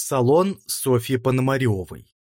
Салон Софьи Пономаревой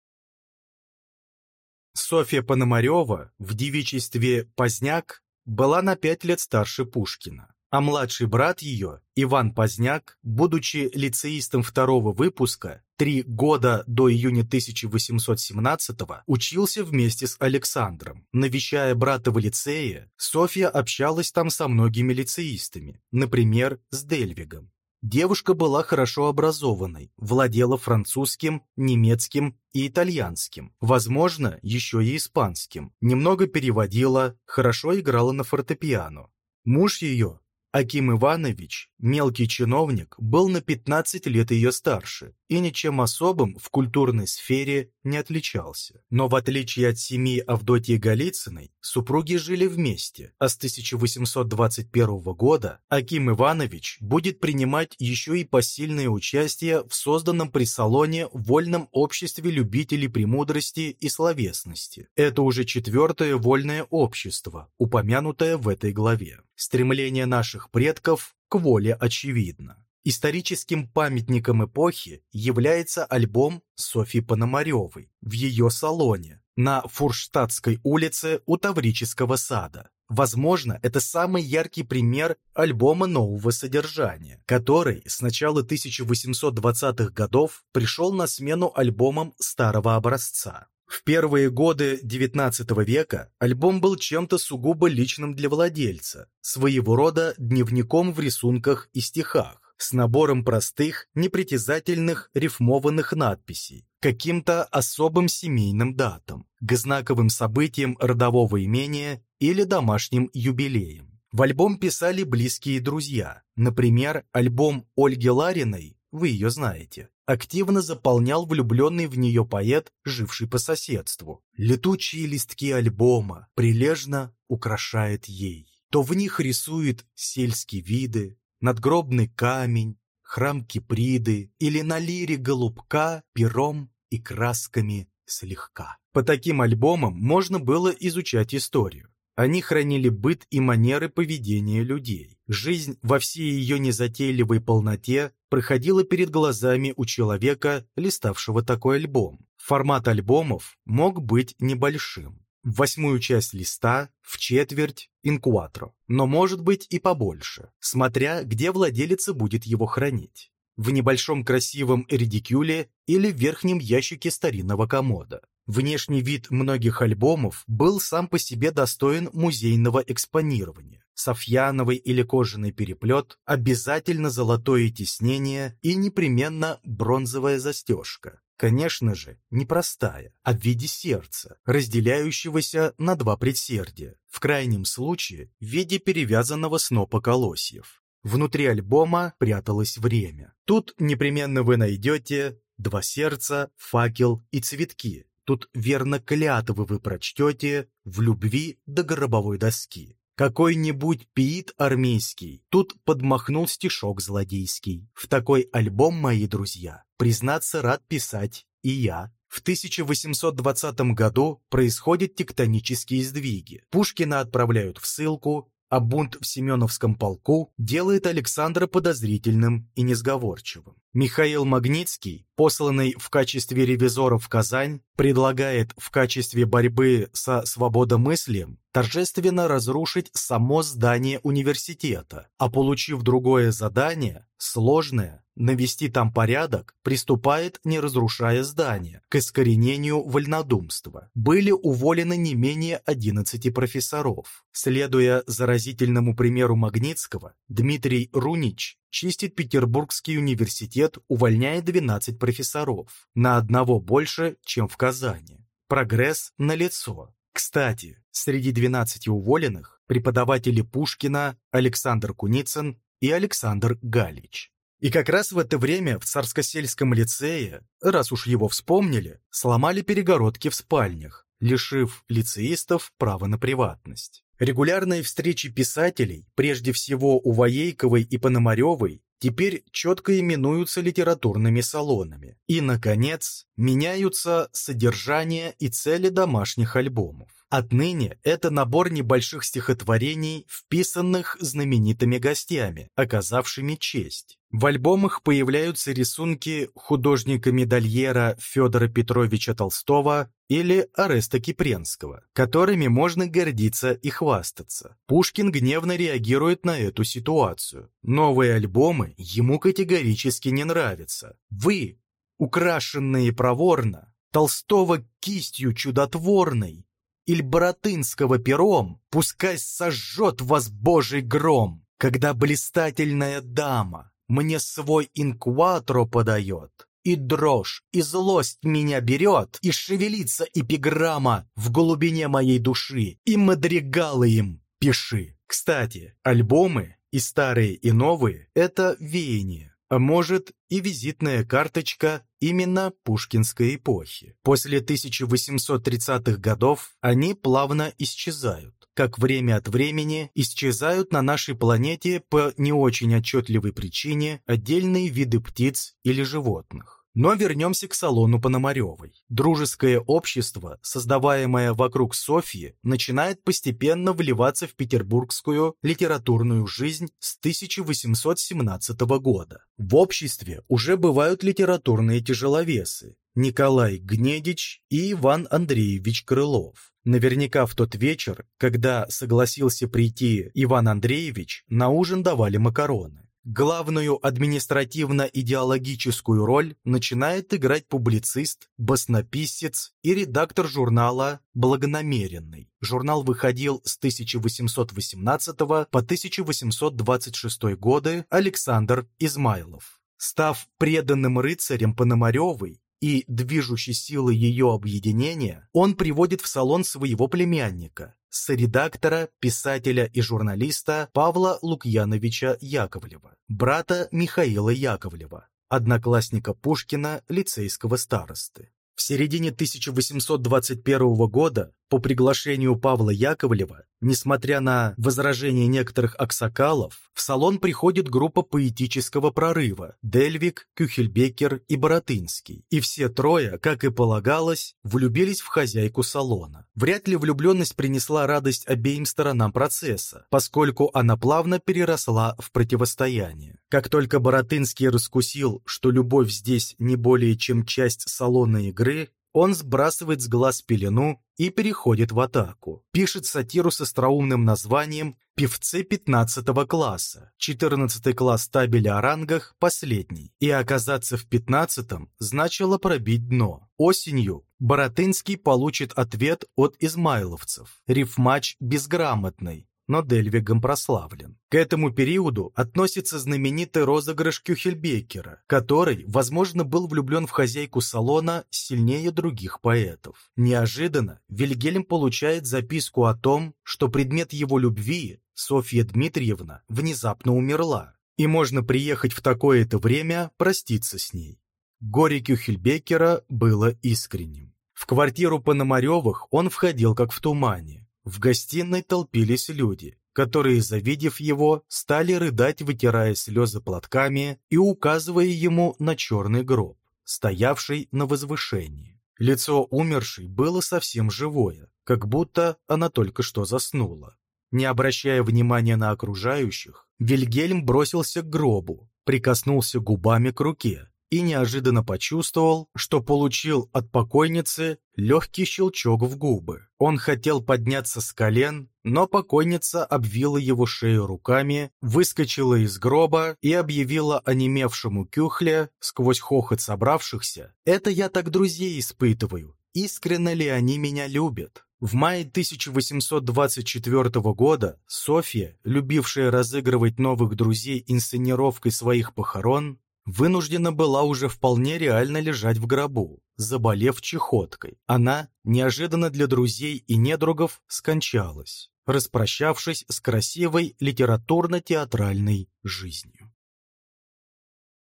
Софья Пономарева в девичестве Поздняк была на пять лет старше Пушкина, а младший брат ее, Иван Поздняк, будучи лицеистом второго выпуска, три года до июня 1817-го учился вместе с Александром. Навещая брата в лицее, Софья общалась там со многими лицеистами, например, с Дельвигом. Девушка была хорошо образованной, владела французским, немецким и итальянским, возможно, еще и испанским, немного переводила, хорошо играла на фортепиано. Муж ее, Аким Иванович, мелкий чиновник, был на 15 лет ее старше и ничем особым в культурной сфере не отличался. Но в отличие от семьи Авдотьи Голицыной, супруги жили вместе, а с 1821 года Аким Иванович будет принимать еще и посильное участие в созданном при салоне вольном обществе любителей премудрости и словесности. Это уже четвертое вольное общество, упомянутое в этой главе. Стремление наших предков к воле очевидно. Историческим памятником эпохи является альбом Софьи Пономаревой в ее салоне на Фурштадтской улице у Таврического сада. Возможно, это самый яркий пример альбома нового содержания, который с начала 1820-х годов пришел на смену альбомам старого образца. В первые годы XIX века альбом был чем-то сугубо личным для владельца, своего рода дневником в рисунках и стихах, с набором простых, непритязательных рифмованных надписей, каким-то особым семейным датам, к знаковым событиям родового имения или домашним юбилеям. В альбом писали близкие друзья, например, альбом Ольги Лариной, вы ее знаете, активно заполнял влюбленный в нее поэт, живший по соседству. Летучие листки альбома прилежно украшает ей. То в них рисует сельские виды, надгробный камень, храм Киприды или на лире голубка пером и красками слегка. По таким альбомам можно было изучать историю. Они хранили быт и манеры поведения людей. Жизнь во всей ее незатейливой полноте проходила перед глазами у человека, листавшего такой альбом. Формат альбомов мог быть небольшим. В восьмую часть листа, в четверть, инкуатро, но может быть и побольше, смотря где владелица будет его хранить. В небольшом красивом редикюле или в верхнем ящике старинного комода. Внешний вид многих альбомов был сам по себе достоин музейного экспонирования. Софьяновый или кожаный переплет, обязательно золотое тиснение и непременно бронзовая застежка. Конечно же, не простая, а в виде сердца, разделяющегося на два предсердия, в крайнем случае в виде перевязанного снопа колосьев. Внутри альбома пряталось время. Тут непременно вы найдете два сердца, факел и цветки, Тут верно клятвы вы прочтете в любви до гробовой доски. Какой-нибудь пиит армейский тут подмахнул стишок злодейский. В такой альбом, мои друзья, признаться рад писать и я. В 1820 году происходят тектонические сдвиги. Пушкина отправляют в ссылку, а бунт в Семеновском полку делает Александра подозрительным и несговорчивым. Михаил Магнитский, посланный в качестве ревизора в Казань, предлагает в качестве борьбы со свободомыслием торжественно разрушить само здание университета, а получив другое задание, сложное, навести там порядок, приступает, не разрушая здание, к искоренению вольнодумства. Были уволены не менее 11 профессоров. Следуя заразительному примеру Магнитского, Дмитрий Рунич чистит Петербургский университет, увольняя 12 профессоров, на одного больше, чем в Казани. Прогресс налицо. Кстати, среди 12 уволенных преподаватели Пушкина Александр Куницын и Александр Галич. И как раз в это время в Царскосельском лицее, раз уж его вспомнили, сломали перегородки в спальнях, лишив лицеистов права на приватность. Регулярные встречи писателей, прежде всего у Воейковой и Пономаревой, теперь четко именуются литературными салонами. И, наконец, меняются содержание и цели домашних альбомов. Отныне это набор небольших стихотворений, вписанных знаменитыми гостями, оказавшими честь. В альбомах появляются рисунки художника-медальера Федора Петровича Толстого или Ареста Кипренского, которыми можно гордиться и хвастаться. Пушкин гневно реагирует на эту ситуацию. Новые альбомы ему категорически не нравятся. Вы, украшенные проворно, Толстого кистью чудотворной, или Боротынского пером, пускай сожжет вас божий гром, когда блистательная дама мне свой инкватро подает, и дрожь, и злость меня берет, и шевелится эпиграмма в глубине моей души, и мадригалы им пиши. Кстати, альбомы, и старые, и новые, это веяние может и визитная карточка именно пушкинской эпохи. После 1830-х годов они плавно исчезают, как время от времени исчезают на нашей планете по не очень отчетливой причине отдельные виды птиц или животных. Но вернемся к салону Пономаревой. Дружеское общество, создаваемое вокруг Софьи, начинает постепенно вливаться в петербургскую литературную жизнь с 1817 года. В обществе уже бывают литературные тяжеловесы Николай Гнедич и Иван Андреевич Крылов. Наверняка в тот вечер, когда согласился прийти Иван Андреевич, на ужин давали макароны. Главную административно-идеологическую роль начинает играть публицист, баснописец и редактор журнала «Благонамеренный». Журнал выходил с 1818 по 1826 годы Александр Измайлов. Став преданным рыцарем Пономаревой, и движущей силой ее объединения, он приводит в салон своего племянника, соредактора, писателя и журналиста Павла Лукьяновича Яковлева, брата Михаила Яковлева, одноклассника Пушкина, лицейского старосты. В середине 1821 года по приглашению Павла Яковлева, несмотря на возражения некоторых аксакалов, в салон приходит группа поэтического прорыва – Дельвик, Кюхельбекер и Боротынский. И все трое, как и полагалось, влюбились в хозяйку салона. Вряд ли влюбленность принесла радость обеим сторонам процесса, поскольку она плавно переросла в противостояние. Как только Боротынский раскусил, что любовь здесь не более чем часть салонной игры, он сбрасывает с глаз пелену и переходит в атаку. Пишет сатиру с остроумным названием «Певцы 15 класса». 14 класс табеля о рангах – последний. И оказаться в 15 значило пробить дно. Осенью Боротынский получит ответ от измайловцев. Рифмач безграмотный, но Дельвигом прославлен. К этому периоду относится знаменитый розыгрыш Кюхельбекера, который, возможно, был влюблен в хозяйку салона сильнее других поэтов. Неожиданно Вильгельм получает записку о том, что предмет его любви, Софья Дмитриевна, внезапно умерла, и можно приехать в такое-то время проститься с ней. Горе Кюхельбекера было искренним. В квартиру Пономаревых он входил как в тумане. В гостиной толпились люди, которые, завидев его, стали рыдать, вытирая слезы платками и указывая ему на черный гроб, стоявший на возвышении. Лицо умершей было совсем живое, как будто она только что заснула. Не обращая внимания на окружающих, Вильгельм бросился к гробу, прикоснулся губами к руке и неожиданно почувствовал, что получил от покойницы легкий щелчок в губы. Он хотел подняться с колен, но покойница обвила его шею руками, выскочила из гроба и объявила онемевшему кюхле сквозь хохот собравшихся «Это я так друзей испытываю, искренне ли они меня любят?» В мае 1824 года Софья, любившая разыгрывать новых друзей инсценировкой своих похорон, вынуждена была уже вполне реально лежать в гробу, заболев чехоткой. Она, неожиданно для друзей и недругов, скончалась, распрощавшись с красивой литературно-театральной жизнью.